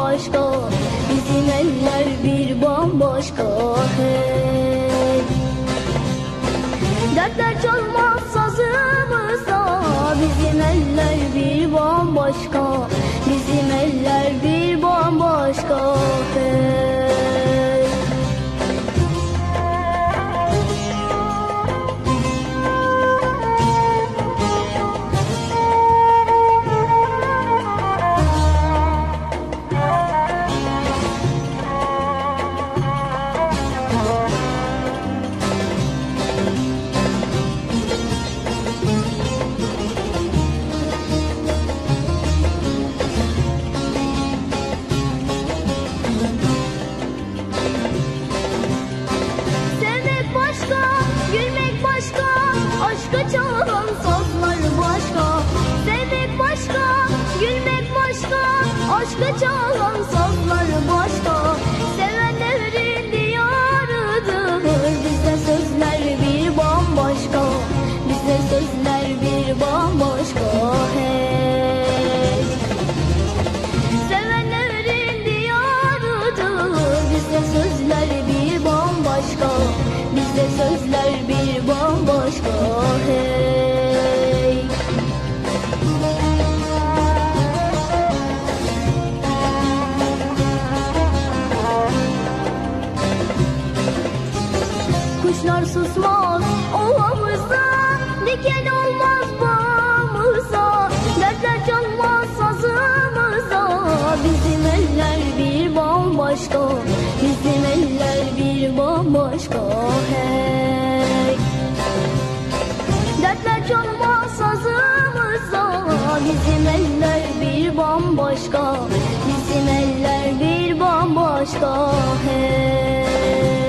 bambaşka. Bizim eller bir bambaşka. Hey. Dertler çalmaz sazımıza Bizim eller bir bambaşka. Bizim eller bir gülmek başka, aşka çalan sazlar başka. Sevmek başka, gülmek başka, aşka çalan sazlar Bizde sözler bir bambaşka Hey. Kuşlar susmaz ovamızda Diken olmaz bağımıza. Dertler çalmaz sazımıza. Bizim eller bir bambaşka Bizim eller bir bambaşka hey eller bir bambaşka Bizim eller bir bambaşka hey.